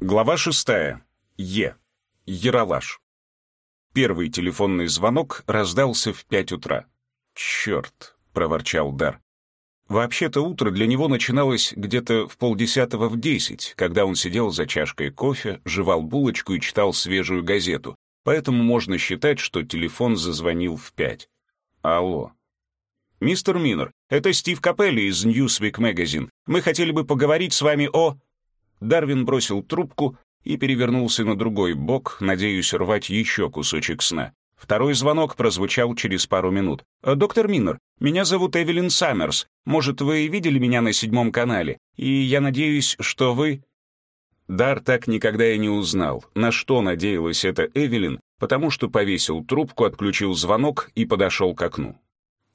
Глава шестая. Е. Яралаш. Первый телефонный звонок раздался в пять утра. «Черт!» — проворчал Дар. Вообще-то утро для него начиналось где-то в полдесятого в десять, когда он сидел за чашкой кофе, жевал булочку и читал свежую газету, поэтому можно считать, что телефон зазвонил в пять. Алло. «Мистер Миннер, это Стив Капелли из Newsweek Magazine. Мы хотели бы поговорить с вами о...» Дарвин бросил трубку и перевернулся на другой бок, надеясь рвать еще кусочек сна. Второй звонок прозвучал через пару минут. «Э, «Доктор Миннер, меня зовут Эвелин Саммерс. Может, вы видели меня на седьмом канале? И я надеюсь, что вы...» Дар так никогда и не узнал, на что надеялась эта Эвелин, потому что повесил трубку, отключил звонок и подошел к окну.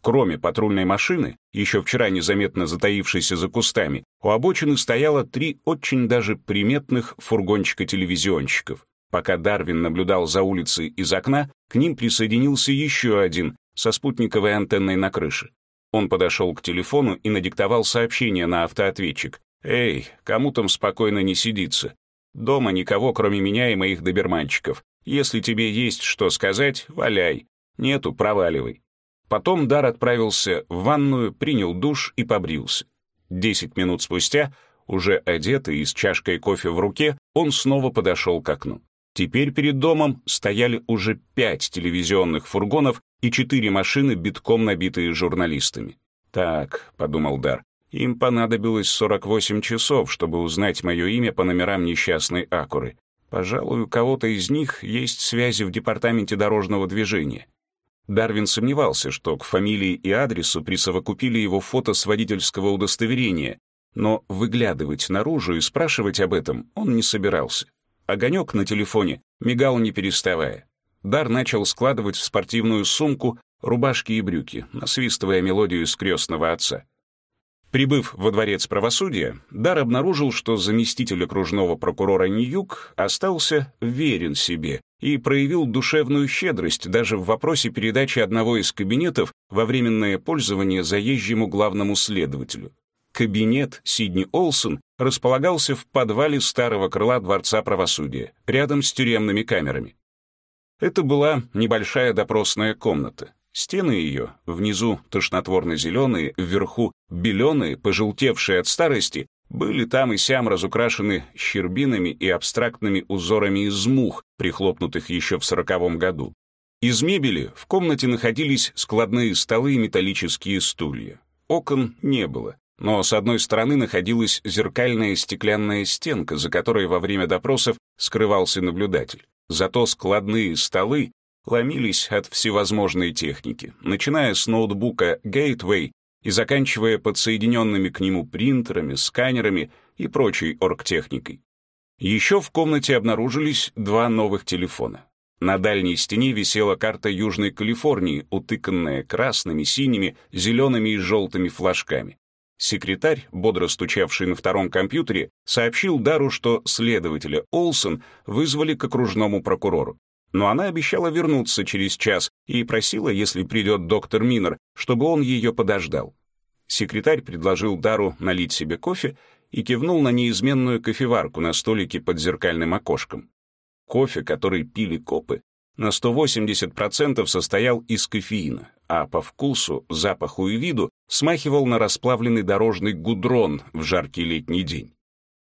Кроме патрульной машины, еще вчера незаметно затаившейся за кустами, у обочины стояло три очень даже приметных фургончика-телевизионщиков. Пока Дарвин наблюдал за улицей из окна, к ним присоединился еще один со спутниковой антенной на крыше. Он подошел к телефону и надиктовал сообщение на автоответчик. «Эй, кому там спокойно не сидится? Дома никого, кроме меня и моих доберманчиков. Если тебе есть что сказать, валяй. Нету, проваливай. Потом Дар отправился в ванную, принял душ и побрился. Десять минут спустя, уже одетый и с чашкой кофе в руке, он снова подошел к окну. Теперь перед домом стояли уже пять телевизионных фургонов и четыре машины, битком набитые журналистами. «Так», — подумал Дар, — «им понадобилось 48 часов, чтобы узнать мое имя по номерам несчастной Акуры. Пожалуй, у кого-то из них есть связи в департаменте дорожного движения. Дарвин сомневался, что к фамилии и адресу присовокупили его фото с водительского удостоверения, но выглядывать наружу и спрашивать об этом он не собирался. Огонек на телефоне мигал не переставая. Дар начал складывать в спортивную сумку рубашки и брюки, насвистывая мелодию из крестного отца. Прибыв во дворец правосудия, Дар обнаружил, что заместитель окружного прокурора Ньюк остался верен себе и проявил душевную щедрость даже в вопросе передачи одного из кабинетов во временное пользование заезжему главному следователю. Кабинет Сидни Олсон располагался в подвале старого крыла Дворца правосудия, рядом с тюремными камерами. Это была небольшая допросная комната. Стены ее, внизу тошнотворно-зеленые, вверху беленые, пожелтевшие от старости, были там и сям разукрашены щербинами и абстрактными узорами из мух, прихлопнутых еще в сороковом году. Из мебели в комнате находились складные столы и металлические стулья. Окон не было, но с одной стороны находилась зеркальная стеклянная стенка, за которой во время допросов скрывался наблюдатель. Зато складные столы ломились от всевозможной техники, начиная с ноутбука Gateway и заканчивая подсоединенными к нему принтерами, сканерами и прочей оргтехникой. Еще в комнате обнаружились два новых телефона. На дальней стене висела карта Южной Калифорнии, утыканная красными, синими, зелеными и желтыми флажками. Секретарь, бодро стучавший на втором компьютере, сообщил Дару, что следователя Олсон вызвали к окружному прокурору но она обещала вернуться через час и просила, если придет доктор Минер, чтобы он ее подождал. Секретарь предложил Дару налить себе кофе и кивнул на неизменную кофеварку на столике под зеркальным окошком. Кофе, который пили копы, на 180% состоял из кофеина, а по вкусу, запаху и виду смахивал на расплавленный дорожный гудрон в жаркий летний день.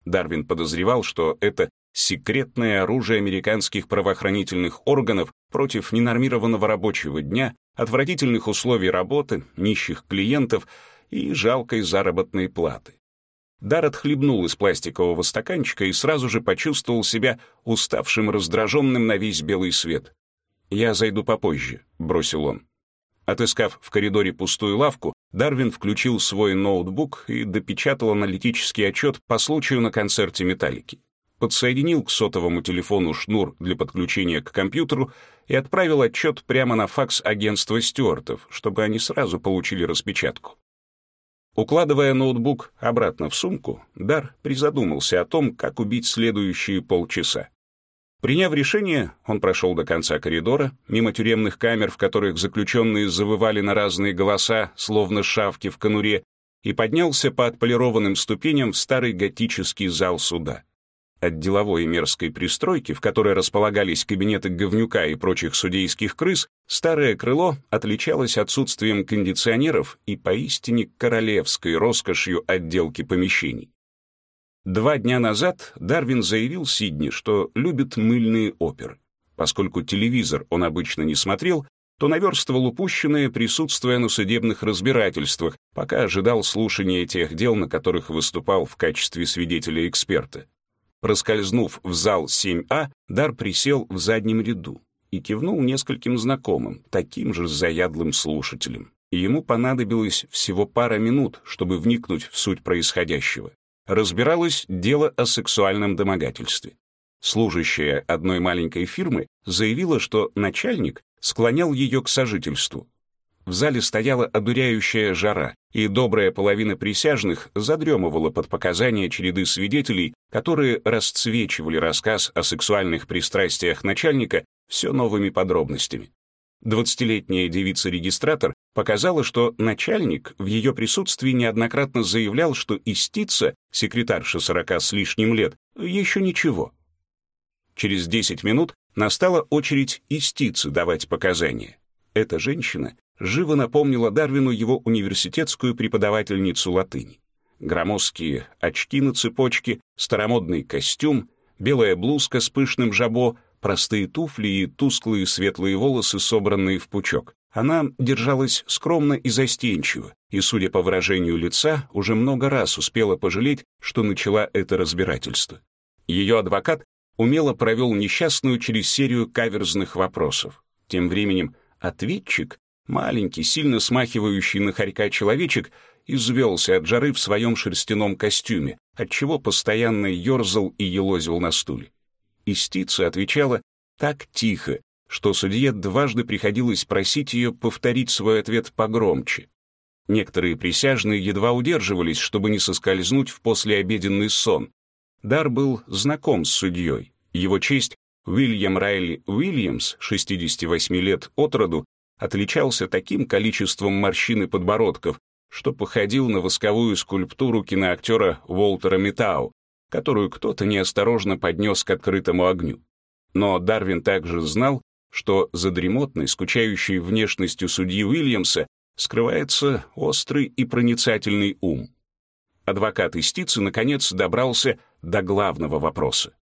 Дарвин подозревал, что это секретное оружие американских правоохранительных органов против ненормированного рабочего дня, отвратительных условий работы, нищих клиентов и жалкой заработной платы. Дар отхлебнул из пластикового стаканчика и сразу же почувствовал себя уставшим раздраженным на весь белый свет. «Я зайду попозже», — бросил он. Отыскав в коридоре пустую лавку, Дарвин включил свой ноутбук и допечатал аналитический отчет по случаю на концерте «Металлики» подсоединил к сотовому телефону шнур для подключения к компьютеру и отправил отчет прямо на факс агентства Стюартов, чтобы они сразу получили распечатку. Укладывая ноутбук обратно в сумку, Дар призадумался о том, как убить следующие полчаса. Приняв решение, он прошел до конца коридора, мимо тюремных камер, в которых заключенные завывали на разные голоса, словно шавки в конуре, и поднялся по отполированным ступеням в старый готический зал суда. От деловой и мерзкой пристройки, в которой располагались кабинеты говнюка и прочих судейских крыс, старое крыло отличалось отсутствием кондиционеров и поистине королевской роскошью отделки помещений. Два дня назад Дарвин заявил Сидни, что любит мыльные оперы. Поскольку телевизор он обычно не смотрел, то наверстывал упущенное, присутствуя на судебных разбирательствах, пока ожидал слушания тех дел, на которых выступал в качестве свидетеля-эксперта. Проскользнув в зал 7А, Дар присел в заднем ряду и кивнул нескольким знакомым, таким же заядлым слушателям. И ему понадобилось всего пара минут, чтобы вникнуть в суть происходящего. Разбиралось дело о сексуальном домогательстве. Служащая одной маленькой фирмы заявила, что начальник склонял ее к сожительству. В зале стояла одуряющая жара, и добрая половина присяжных задремывала под показания череды свидетелей, которые расцвечивали рассказ о сексуальных пристрастиях начальника все новыми подробностями. Двадцатилетняя девица-регистратор показала, что начальник в ее присутствии неоднократно заявлял, что истица, секретарша сорока с лишним лет, еще ничего. Через десять минут настала очередь истицы давать показания. Эта женщина живо напомнила Дарвину его университетскую преподавательницу латыни. Громоздкие очки на цепочке, старомодный костюм, белая блузка с пышным жабо, простые туфли и тусклые светлые волосы, собранные в пучок. Она держалась скромно и застенчиво, и, судя по выражению лица, уже много раз успела пожалеть, что начала это разбирательство. Ее адвокат умело провел несчастную через серию каверзных вопросов. Тем временем ответчик, маленький, сильно смахивающий на хорька человечек, извелся от жары в своем шерстяном костюме, отчего постоянно ерзал и елозил на стуле. Истица отвечала так тихо, что судье дважды приходилось просить ее повторить свой ответ погромче. Некоторые присяжные едва удерживались, чтобы не соскользнуть в послеобеденный сон, Дар был знаком с судьей. Его честь Уильям Райли Уильямс, 68 лет от роду, отличался таким количеством морщин и подбородков, что походил на восковую скульптуру киноактера Уолтера Метау, которую кто-то неосторожно поднес к открытому огню. Но Дарвин также знал, что за дремотной, скучающей внешностью судьи Уильямса скрывается острый и проницательный ум. Адвокат истицы, наконец, добрался до главного вопроса.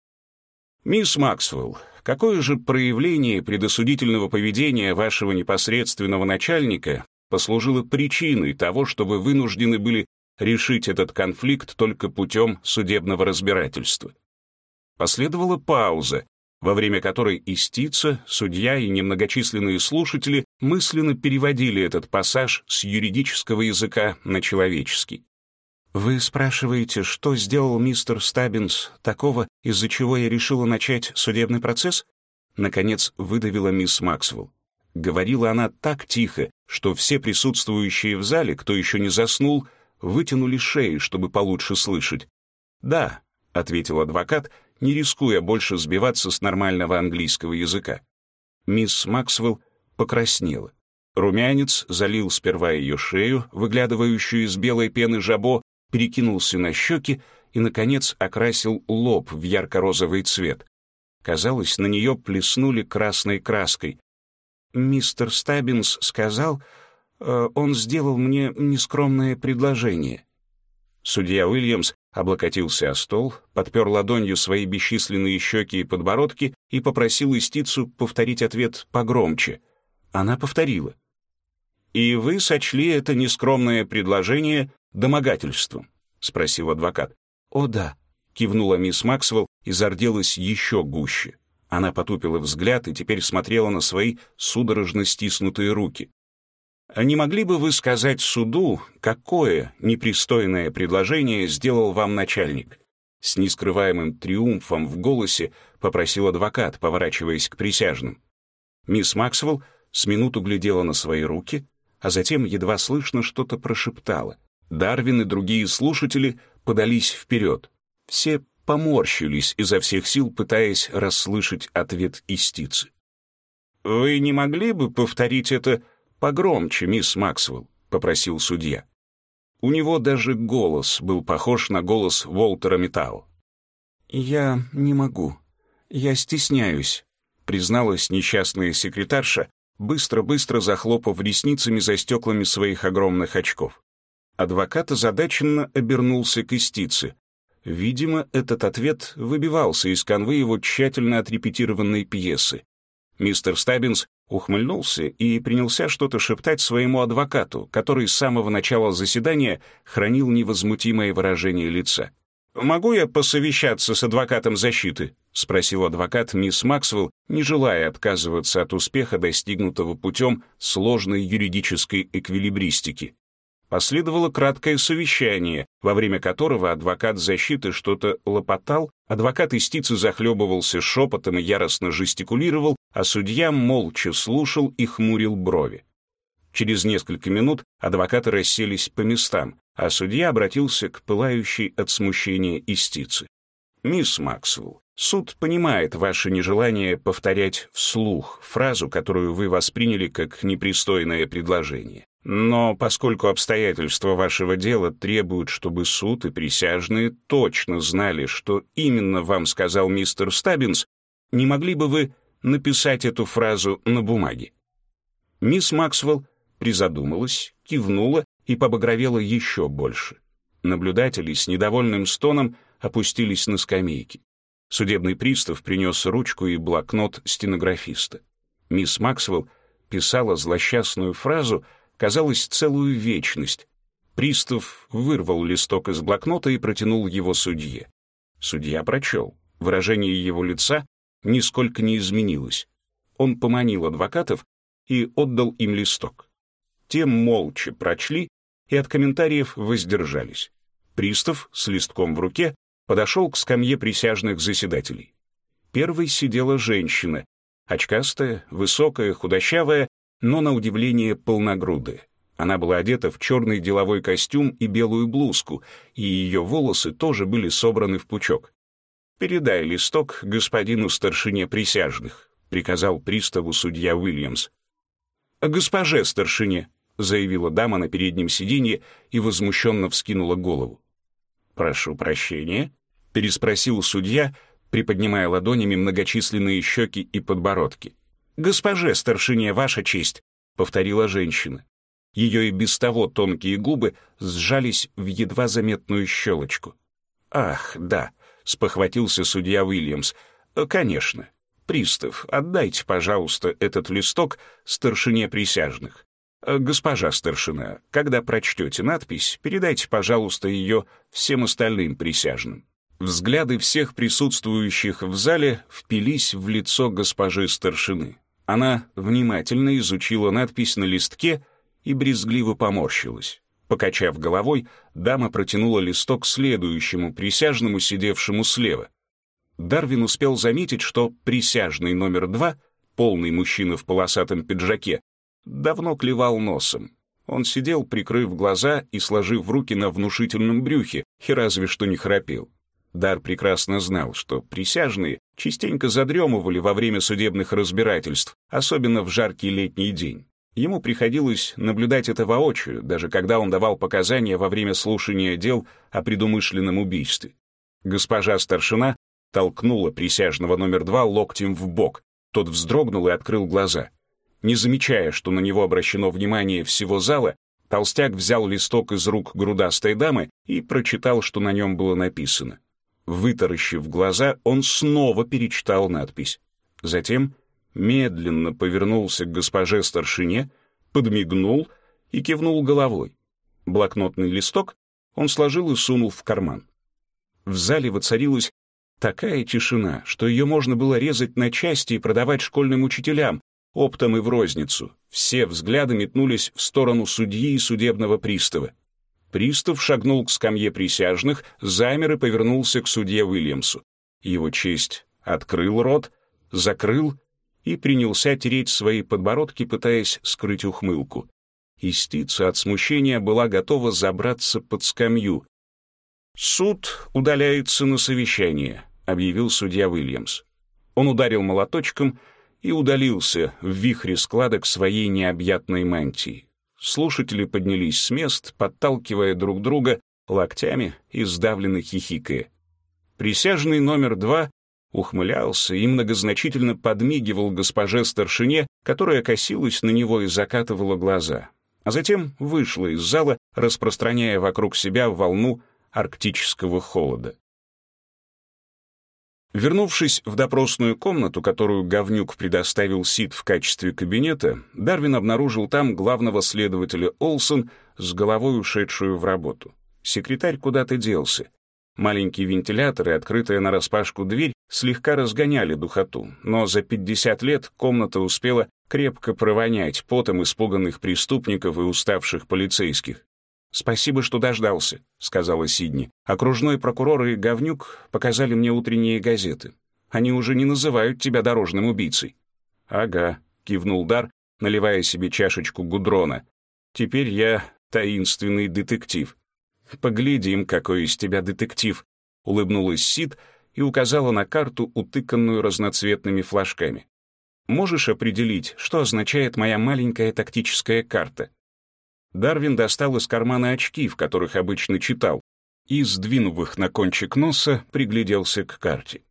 «Мисс Максвелл, какое же проявление предосудительного поведения вашего непосредственного начальника послужило причиной того, что вы вынуждены были решить этот конфликт только путем судебного разбирательства?» Последовала пауза, во время которой истица, судья и немногочисленные слушатели мысленно переводили этот пассаж с юридического языка на человеческий. «Вы спрашиваете, что сделал мистер Стаббинс такого, из-за чего я решила начать судебный процесс?» Наконец выдавила мисс Максвелл. Говорила она так тихо, что все присутствующие в зале, кто еще не заснул, вытянули шеи, чтобы получше слышать. «Да», — ответил адвокат, не рискуя больше сбиваться с нормального английского языка. Мисс Максвелл покраснела. Румянец залил сперва ее шею, выглядывающую из белой пены жабо, перекинулся на щеки и, наконец, окрасил лоб в ярко-розовый цвет. Казалось, на нее плеснули красной краской. «Мистер Стаббинс сказал, э, он сделал мне нескромное предложение». Судья Уильямс облокотился о стол, подпер ладонью свои бесчисленные щеки и подбородки и попросил истицу повторить ответ погромче. Она повторила. «И вы сочли это нескромное предложение домогательством?» — спросил адвокат. «О, да», — кивнула мисс Максвелл и зарделась еще гуще. Она потупила взгляд и теперь смотрела на свои судорожно стиснутые руки. «А не могли бы вы сказать суду, какое непристойное предложение сделал вам начальник?» С нескрываемым триумфом в голосе попросил адвокат, поворачиваясь к присяжным. Мисс Максвелл с минуту глядела на свои руки, а затем едва слышно что-то прошептала. Дарвин и другие слушатели подались вперед. Все поморщились изо всех сил, пытаясь расслышать ответ истицы. «Вы не могли бы повторить это погромче, мисс Максвелл?» — попросил судья. У него даже голос был похож на голос Волтера Метау. «Я не могу. Я стесняюсь», — призналась несчастная секретарша, быстро-быстро захлопав ресницами за стеклами своих огромных очков. Адвокат озадаченно обернулся к истице. Видимо, этот ответ выбивался из канвы его тщательно отрепетированной пьесы. Мистер Стаббинс ухмыльнулся и принялся что-то шептать своему адвокату, который с самого начала заседания хранил невозмутимое выражение лица. «Могу я посовещаться с адвокатом защиты?» — спросил адвокат мисс Максвелл, не желая отказываться от успеха, достигнутого путем сложной юридической эквилибристики. Последовало краткое совещание, во время которого адвокат защиты что-то лопотал, адвокат истицы захлебывался шепотом и яростно жестикулировал, а судья молча слушал и хмурил брови. Через несколько минут адвокаты расселись по местам, а судья обратился к пылающей от смущения истице. «Мисс Максвелл, суд понимает ваше нежелание повторять вслух фразу, которую вы восприняли как непристойное предложение. Но поскольку обстоятельства вашего дела требуют, чтобы суд и присяжные точно знали, что именно вам сказал мистер Стаббинс, не могли бы вы написать эту фразу на бумаге?» Мисс Максвелл призадумалась, кивнула и побагровела еще больше. Наблюдатели с недовольным стоном опустились на скамейки. Судебный пристав принес ручку и блокнот стенографиста. Мисс Максвелл писала злосчастную фразу — казалось, целую вечность. Пристав вырвал листок из блокнота и протянул его судье. Судья прочел. Выражение его лица нисколько не изменилось. Он поманил адвокатов и отдал им листок. Те молча прочли и от комментариев воздержались. Пристав с листком в руке подошел к скамье присяжных заседателей. Первой сидела женщина, очкастая, высокая, худощавая но на удивление полногрудая. Она была одета в черный деловой костюм и белую блузку, и ее волосы тоже были собраны в пучок. «Передай листок господину старшине присяжных», — приказал приставу судья Уильямс. «Госпоже старшине», — заявила дама на переднем сиденье и возмущенно вскинула голову. «Прошу прощения», — переспросил судья, приподнимая ладонями многочисленные щеки и подбородки. «Госпоже старшине, ваша честь», — повторила женщина. Ее и без того тонкие губы сжались в едва заметную щелочку. «Ах, да», — спохватился судья Уильямс. «Конечно. Пристав, отдайте, пожалуйста, этот листок старшине присяжных. Госпожа старшина, когда прочтете надпись, передайте, пожалуйста, ее всем остальным присяжным». Взгляды всех присутствующих в зале впились в лицо госпожи старшины. Она внимательно изучила надпись на листке и брезгливо поморщилась. Покачав головой, дама протянула листок следующему присяжному, сидевшему слева. Дарвин успел заметить, что присяжный номер два, полный мужчина в полосатом пиджаке, давно клевал носом. Он сидел, прикрыв глаза и сложив руки на внушительном брюхе, и разве что не храпел. Дар прекрасно знал, что присяжные частенько задремывали во время судебных разбирательств, особенно в жаркий летний день. Ему приходилось наблюдать это воочию, даже когда он давал показания во время слушания дел о предумышленном убийстве. Госпожа старшина толкнула присяжного номер два локтем в бок. Тот вздрогнул и открыл глаза. Не замечая, что на него обращено внимание всего зала, толстяк взял листок из рук грудастой дамы и прочитал, что на нем было написано. Вытаращив глаза, он снова перечитал надпись. Затем медленно повернулся к госпоже старшине, подмигнул и кивнул головой. Блокнотный листок он сложил и сунул в карман. В зале воцарилась такая тишина, что ее можно было резать на части и продавать школьным учителям, оптом и в розницу. Все взгляды метнулись в сторону судьи и судебного пристава. Пристав шагнул к скамье присяжных, замер и повернулся к судье Уильямсу. Его честь открыл рот, закрыл и принялся тереть свои подбородки, пытаясь скрыть ухмылку. Истица от смущения была готова забраться под скамью. «Суд удаляется на совещание», — объявил судья Уильямс. Он ударил молоточком и удалился в вихре складок своей необъятной мантии. Слушатели поднялись с мест, подталкивая друг друга локтями и сдавленно хихикая. Присяжный номер два ухмылялся и многозначительно подмигивал госпоже старшине, которая косилась на него и закатывала глаза, а затем вышла из зала, распространяя вокруг себя волну арктического холода. Вернувшись в допросную комнату, которую говнюк предоставил Сид в качестве кабинета, Дарвин обнаружил там главного следователя Олсон с головой ушедшую в работу. Секретарь куда-то делся. Маленький вентилятор и открытая нараспашку дверь слегка разгоняли духоту, но за 50 лет комната успела крепко провонять потом испуганных преступников и уставших полицейских. «Спасибо, что дождался», — сказала Сидни. «Окружной прокурор и говнюк показали мне утренние газеты. Они уже не называют тебя дорожным убийцей». «Ага», — кивнул Дар, наливая себе чашечку гудрона. «Теперь я таинственный детектив». «Поглядим, какой из тебя детектив», — улыбнулась Сид и указала на карту, утыканную разноцветными флажками. «Можешь определить, что означает моя маленькая тактическая карта?» Дарвин достал из кармана очки, в которых обычно читал, и, сдвинув их на кончик носа, пригляделся к карте.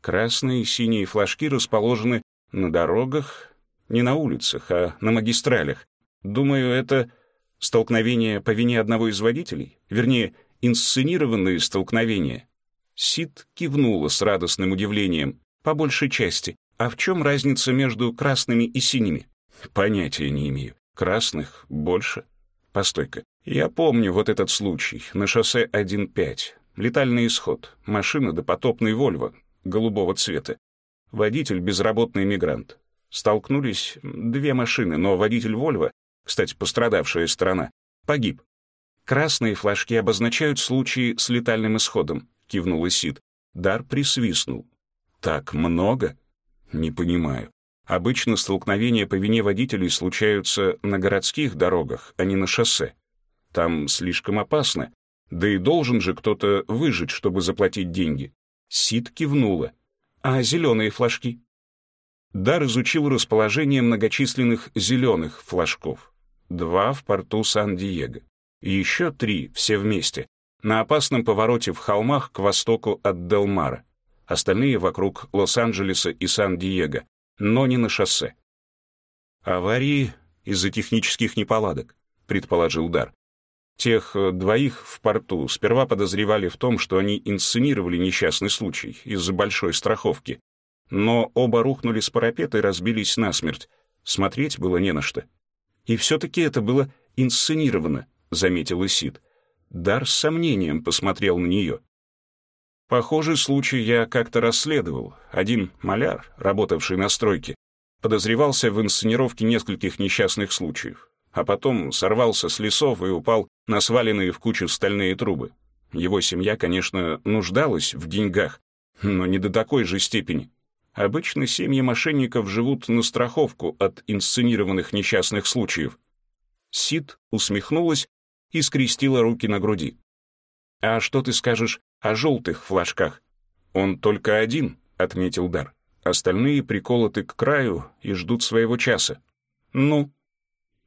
Красные и синие флажки расположены на дорогах, не на улицах, а на магистралях. Думаю, это Столкновение по вине одного из водителей? Вернее, инсценированные столкновения? Сид кивнула с радостным удивлением. По большей части. А в чем разница между красными и синими? Понятия не имею. Красных больше. Постойка. Я помню вот этот случай на шоссе 1.5. Летальный исход. Машина допотопный Вольво, голубого цвета. Водитель — безработный мигрант. Столкнулись две машины, но водитель Вольво кстати, пострадавшая сторона, погиб. «Красные флажки обозначают случаи с летальным исходом», — кивнул Исид. Дар присвистнул. «Так много?» «Не понимаю. Обычно столкновения по вине водителей случаются на городских дорогах, а не на шоссе. Там слишком опасно. Да и должен же кто-то выжить, чтобы заплатить деньги». Сид кивнула. «А зеленые флажки?» Дар изучил расположение многочисленных зеленых флажков два в порту Сан-Диего, еще три, все вместе, на опасном повороте в холмах к востоку от Делмара, остальные вокруг Лос-Анджелеса и Сан-Диего, но не на шоссе. «Аварии из-за технических неполадок», — предположил Дар. Тех э, двоих в порту сперва подозревали в том, что они инсценировали несчастный случай из-за большой страховки, но оба рухнули с парапета и разбились насмерть. Смотреть было не на что. И все-таки это было инсценировано, заметил Исид. Дар с сомнением посмотрел на нее. Похожий случай я как-то расследовал. Один маляр, работавший на стройке, подозревался в инсценировке нескольких несчастных случаев, а потом сорвался с лесов и упал на сваленные в кучу стальные трубы. Его семья, конечно, нуждалась в деньгах, но не до такой же степени. Обычно семьи мошенников живут на страховку от инсценированных несчастных случаев. Сид усмехнулась и скрестила руки на груди. «А что ты скажешь о желтых флажках?» «Он только один», — отметил Дар. «Остальные приколоты к краю и ждут своего часа». «Ну?»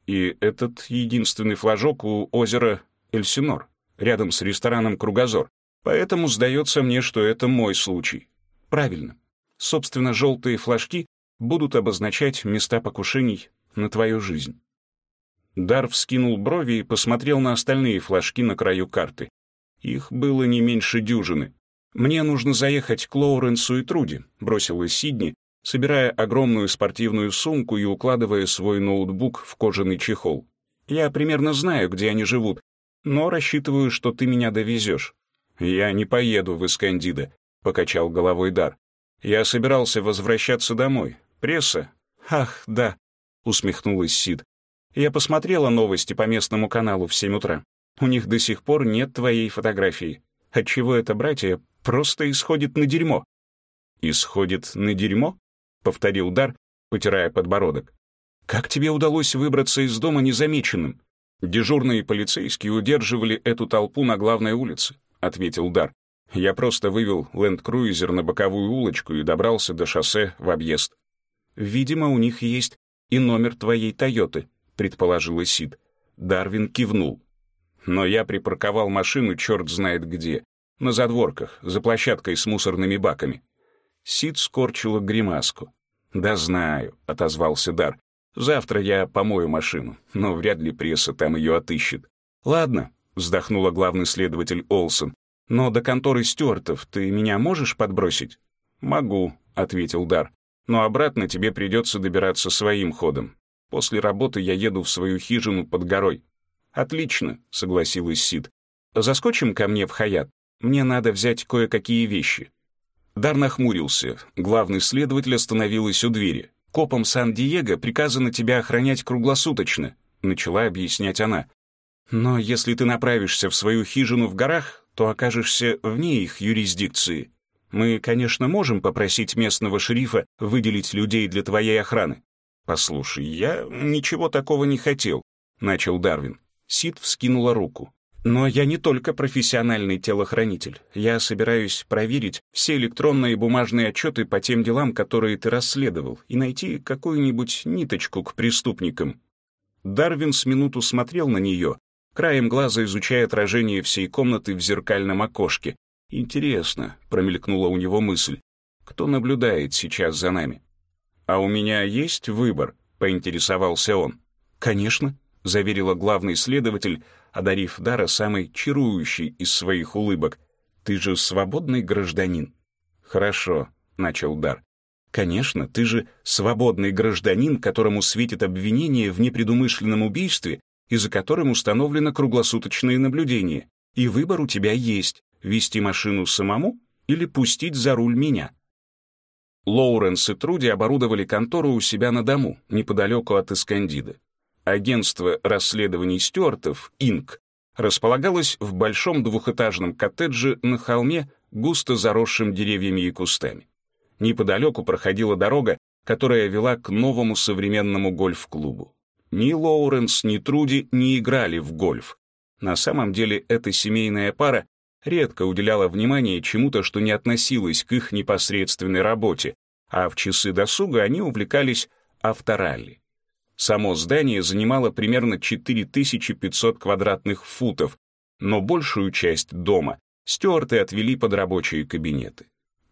«И этот единственный флажок у озера Эльсинор, рядом с рестораном «Кругозор». Поэтому сдается мне, что это мой случай». «Правильно. Собственно, желтые флажки будут обозначать места покушений на твою жизнь. Дар вскинул брови и посмотрел на остальные флажки на краю карты. Их было не меньше дюжины. «Мне нужно заехать к Лоуренсу и Труди», — бросила Сидни, собирая огромную спортивную сумку и укладывая свой ноутбук в кожаный чехол. «Я примерно знаю, где они живут, но рассчитываю, что ты меня довезешь». «Я не поеду в Искандида», — покачал головой Дар. Я собирался возвращаться домой. Пресса? Ах, да, усмехнулась Сид. Я посмотрела новости по местному каналу в 7 утра. У них до сих пор нет твоей фотографии. Отчего это братья просто исходит на дерьмо? Исходит на дерьмо? Повторил Дар, потирая подбородок. Как тебе удалось выбраться из дома незамеченным? Дежурные полицейские удерживали эту толпу на главной улице, ответил Дар. Я просто вывел ленд-круизер на боковую улочку и добрался до шоссе в объезд. «Видимо, у них есть и номер твоей «Тойоты», — предположила Сид. Дарвин кивнул. «Но я припарковал машину черт знает где. на задворках, за площадкой с мусорными баками. Сид скорчила гримаску. «Да знаю», — отозвался Дар. «Завтра я помою машину, но вряд ли пресса там ее отыщет». «Ладно», — вздохнула главный следователь Олсон. «Но до конторы Стюартов ты меня можешь подбросить?» «Могу», — ответил Дар. «Но обратно тебе придется добираться своим ходом. После работы я еду в свою хижину под горой». «Отлично», — согласилась Сид. «Заскочим ко мне в Хаят. Мне надо взять кое-какие вещи». Дар нахмурился. Главный следователь остановилась у двери. «Копам Сан-Диего приказано тебя охранять круглосуточно», — начала объяснять она. «Но если ты направишься в свою хижину в горах, то окажешься вне их юрисдикции. Мы, конечно, можем попросить местного шерифа выделить людей для твоей охраны». «Послушай, я ничего такого не хотел», — начал Дарвин. Сид вскинула руку. Но я не только профессиональный телохранитель. Я собираюсь проверить все электронные и бумажные отчеты по тем делам, которые ты расследовал, и найти какую-нибудь ниточку к преступникам». Дарвин с минуту смотрел на нее, краем глаза изучая отражение всей комнаты в зеркальном окошке. «Интересно», — промелькнула у него мысль, — «кто наблюдает сейчас за нами?» «А у меня есть выбор?» — поинтересовался он. «Конечно», — заверила главный следователь, одарив Дара самой чарующей из своих улыбок. «Ты же свободный гражданин». «Хорошо», — начал Дар. «Конечно, ты же свободный гражданин, которому светит обвинение в непредумышленном убийстве и за которым установлено круглосуточное наблюдение. И выбор у тебя есть — вести машину самому или пустить за руль меня». Лоуренс и Труди оборудовали контору у себя на дому, неподалеку от Искандида. Агентство расследований Стюартов, Инк, располагалось в большом двухэтажном коттедже на холме, густо заросшим деревьями и кустами. Неподалеку проходила дорога, которая вела к новому современному гольф-клубу. Ни Лоуренс, ни Труди не играли в гольф. На самом деле эта семейная пара редко уделяла внимание чему-то, что не относилось к их непосредственной работе, а в часы досуга они увлекались авторалли. Само здание занимало примерно 4500 квадратных футов, но большую часть дома Стюарты отвели под рабочие кабинеты.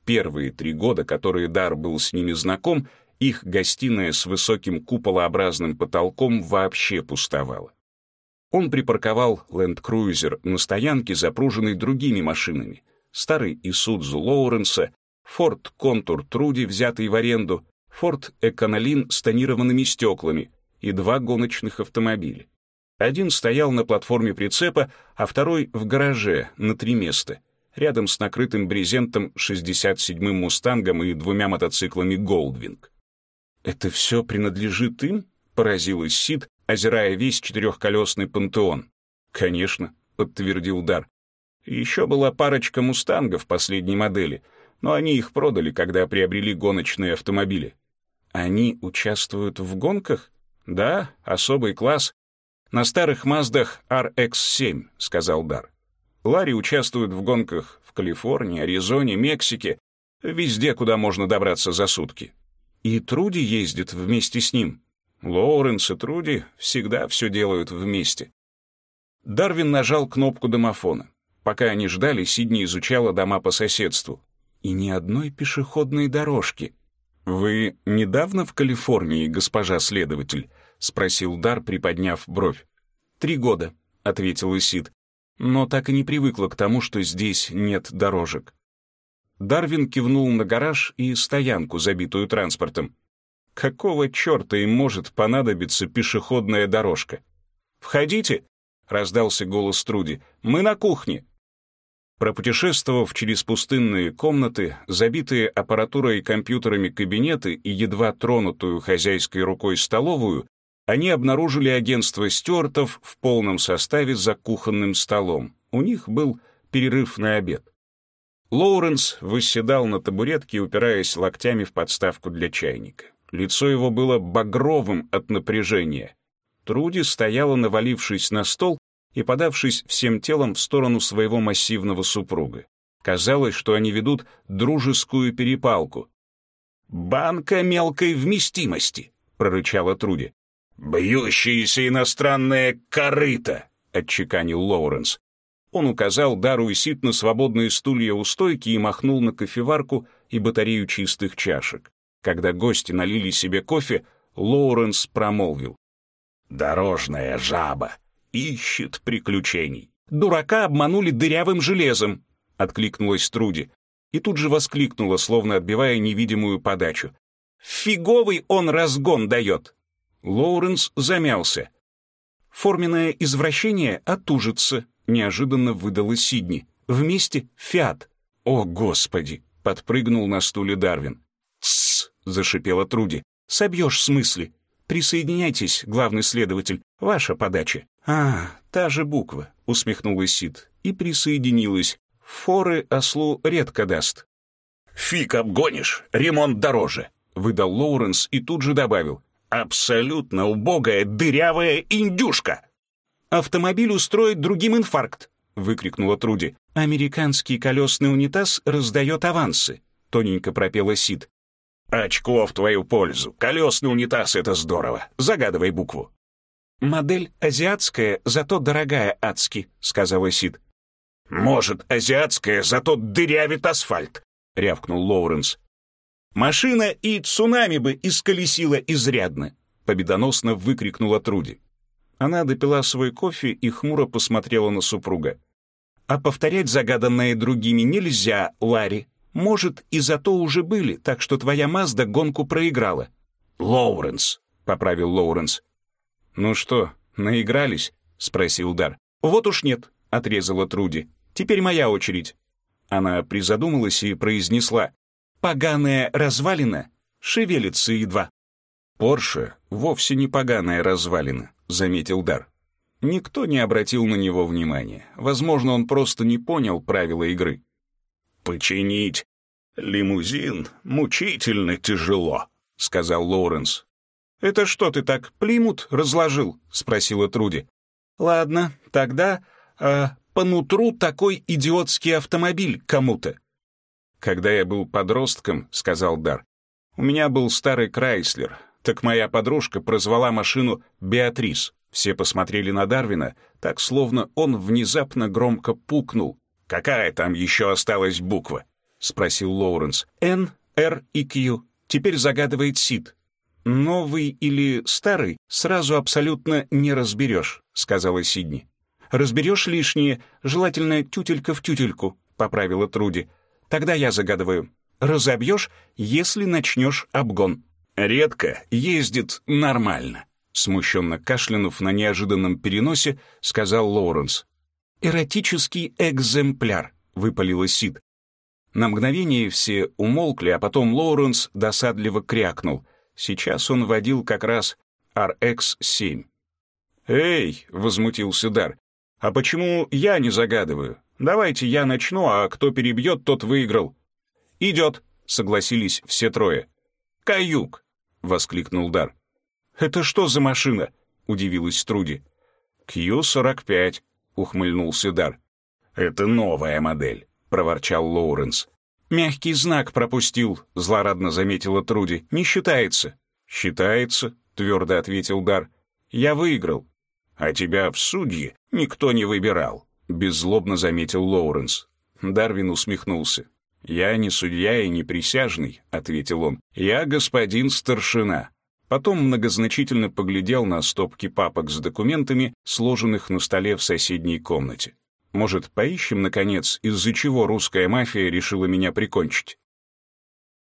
Первые три года, которые Дар был с ними знаком, их гостиная с высоким куполообразным потолком вообще пустовала. Он припарковал ленд-крузер на стоянке, запруженной другими машинами. Старый Исудзу Лоуренса, Форд Контур Труди, взятый в аренду, Форд Эконолин с тонированными стеклами, и два гоночных автомобиля. Один стоял на платформе прицепа, а второй в гараже на три места, рядом с накрытым брезентом 67-м «Мустангом» и двумя мотоциклами «Голдвинг». «Это все принадлежит им?» — поразилась Сид, озирая весь четырехколесный пантеон. «Конечно», — подтвердил Дар. «Еще была парочка «Мустангов» последней модели, но они их продали, когда приобрели гоночные автомобили». «Они участвуют в гонках?» «Да, особый класс. На старых Маздах RX-7», — сказал Дар. Ларри участвует в гонках в Калифорнии, Аризоне, Мексике, везде, куда можно добраться за сутки. И Труди ездит вместе с ним. Лоуренс и Труди всегда все делают вместе. Дарвин нажал кнопку домофона. Пока они ждали, Сидни изучала дома по соседству. И ни одной пешеходной дорожки. «Вы недавно в Калифорнии, госпожа следователь?» — спросил Дар, приподняв бровь. «Три года», — ответил Исид, «но так и не привыкла к тому, что здесь нет дорожек». Дарвин кивнул на гараж и стоянку, забитую транспортом. «Какого черта им может понадобиться пешеходная дорожка?» «Входите!» — раздался голос Труди. «Мы на кухне!» Пропутешествовав через пустынные комнаты, забитые аппаратурой и компьютерами кабинеты и едва тронутую хозяйской рукой столовую, они обнаружили агентство Стюартов в полном составе за кухонным столом. У них был перерыв на обед. Лоуренс восседал на табуретке, упираясь локтями в подставку для чайника. Лицо его было багровым от напряжения. Труди стояла, навалившись на стол и подавшись всем телом в сторону своего массивного супруга. Казалось, что они ведут дружескую перепалку. «Банка мелкой вместимости», — прорычала Труди. «Бьющиеся иностранные корыто», — отчеканил Лоуренс. Он указал Дару и Сит на свободные стулья у стойки и махнул на кофеварку и батарею чистых чашек. Когда гости налили себе кофе, Лоуренс промолвил. «Дорожная жаба ищет приключений». «Дурака обманули дырявым железом», — откликнулась Труди. И тут же воскликнула, словно отбивая невидимую подачу. «Фиговый он разгон дает!» Лоуренс замялся. «Форменное извращение отужится», — неожиданно выдала Сидни. «Вместе фиат». «О, Господи!» — подпрыгнул на стуле Дарвин. «Тссс!» — зашипела Труди. «Собьешь с мысли. Присоединяйтесь, главный следователь. Ваша подача». «А, та же буква», — усмехнулась Сид. И присоединилась. «Форы ослу редко даст». «Фиг обгонишь, ремонт дороже», — выдал Лоуренс и тут же добавил. «Абсолютно убогая дырявая индюшка!» «Автомобиль устроит другим инфаркт», — выкрикнула Труди. «Американский колесный унитаз раздает авансы», — тоненько пропела Сид. «Очко в твою пользу. Колесный унитаз — это здорово. Загадывай букву». «Модель азиатская, зато дорогая адски», — сказала Сид. «Может, азиатская, зато дырявит асфальт», — рявкнул Лоуренс. «Машина и цунами бы исколесила изрядно», — победоносно выкрикнула Труди. Она допила свой кофе и хмуро посмотрела на супруга. «А повторять загаданное другими нельзя, Ларри. Может, и зато уже были, так что твоя Мазда гонку проиграла». «Лоуренс», — поправил Лоуренс. «Ну что, наигрались?» — спросил Дар. «Вот уж нет», — отрезала Труди. «Теперь моя очередь». Она призадумалась и произнесла. «Поганая развалина шевелится едва». «Порше вовсе не поганая развалина», — заметил Дар. Никто не обратил на него внимания. Возможно, он просто не понял правила игры. «Починить лимузин мучительно тяжело», — сказал Лоуренс. «Это что ты так, Плимут разложил?» — спросила Труди. «Ладно, тогда э, по нутру такой идиотский автомобиль кому-то». «Когда я был подростком», — сказал Дар, — «у меня был старый Крайслер, так моя подружка прозвала машину «Беатрис». Все посмотрели на Дарвина, так словно он внезапно громко пукнул. «Какая там еще осталась буква?» — спросил Лоуренс. «Н, Р и Q. Теперь загадывает Сид». «Новый или старый сразу абсолютно не разберешь», — сказала Сидни. «Разберешь лишнее, желательно тютелька в тютельку», — поправила Труди. «Тогда я загадываю. Разобьешь, если начнешь обгон». «Редко ездит нормально», — смущенно кашлянув на неожиданном переносе, сказал Лоуренс. «Эротический экземпляр», — выпалила Сид. На мгновение все умолкли, а потом Лоуренс досадливо крякнул. Сейчас он водил как раз RX-7. «Эй!» — возмутился Дар. «А почему я не загадываю? Давайте я начну, а кто перебьет, тот выиграл». «Идет», — согласились все трое. «Каюк», — воскликнул Дар. «Это что за машина?» — удивилась Труди. «Q-45», — ухмыльнулся Дар. «Это новая модель», — проворчал Лоуренс. «Мягкий знак пропустил», — злорадно заметила Труди. «Не считается». «Считается», — твердо ответил Дар. «Я выиграл». «А тебя в судьи никто не выбирал», — беззлобно заметил Лоуренс. Дарвин усмехнулся. «Я не судья и не присяжный», — ответил он. «Я господин старшина». Потом многозначительно поглядел на стопки папок с документами, сложенных на столе в соседней комнате. «Может, поищем, наконец, из-за чего русская мафия решила меня прикончить?»